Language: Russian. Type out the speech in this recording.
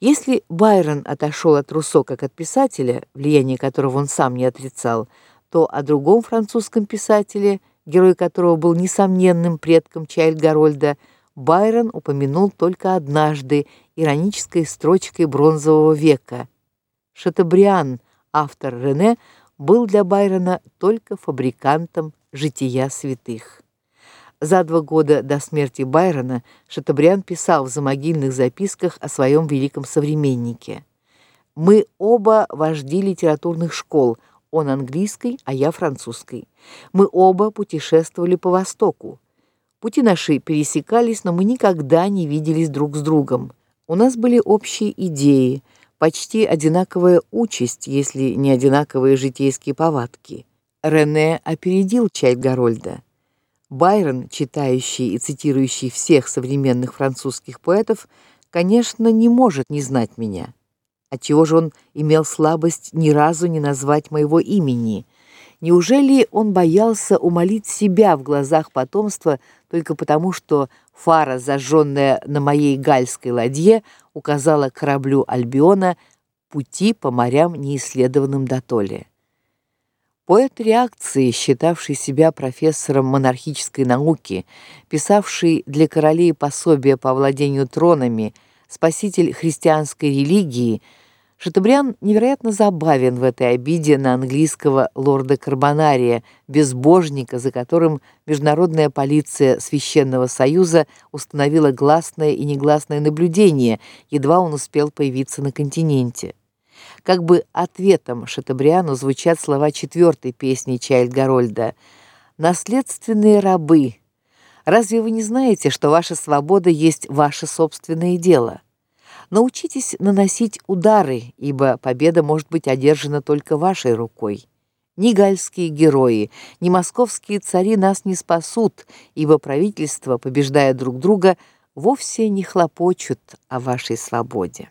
Если Байрон отошел от Руссо как от писателя, влияние которого он сам не отрицал, то о другом французском писателе, герой которого был несомненным предком Чайльд-Гарольда, Байрон упомянул только однажды иронической строчкой бронзового века. Шатабриан, автор Рене, был для Байрона только фабрикантом жития святых. За два года до смерти Байрона Шатобриан писал в замогильных записках о своем великом современнике. Мы оба вожди литературных школ, он английской, а я французской. Мы оба путешествовали по Востоку. Пути наши пересекались, но мы никогда не виделись друг с другом. У нас были общие идеи, почти одинаковая участь, если не одинаковые житейские повадки. Рене опередил Чайльд-Гарольда. Байрон, читающий и цитирующий всех современных французских поэтов, конечно, не может не знать меня. Отчего же он имел слабость ни разу не назвать моего имени? Неужели он боялся умолить себя в глазах потомства только потому, что фара, зажженная на моей гальской ладье, указала кораблю Альбиона пути по морям неисследованным дотоле? Поэт реакции, считавший себя профессором монархической науки, писавший для королей пособия по владению тронами, спаситель христианской религии, Шатобриан невероятно забавен в этой обиде на английского лорда Карбонария, безбожника, за которым международная полиция Священного Союза установила гласное и негласное наблюдение, едва он успел появиться на континенте. Как бы ответом Шатабриану звучат слова четвертой песни Чайльд-Гарольда: "Наследственные рабы, разве вы не знаете, что ваша свобода есть ваше собственное дело? Научитесь наносить удары, ибо победа может быть одержана только вашей рукой". Ни гальские герои, ни московские цари нас не спасут, ибо правительства, побеждая друг друга, вовсе не хлопочут о вашей свободе.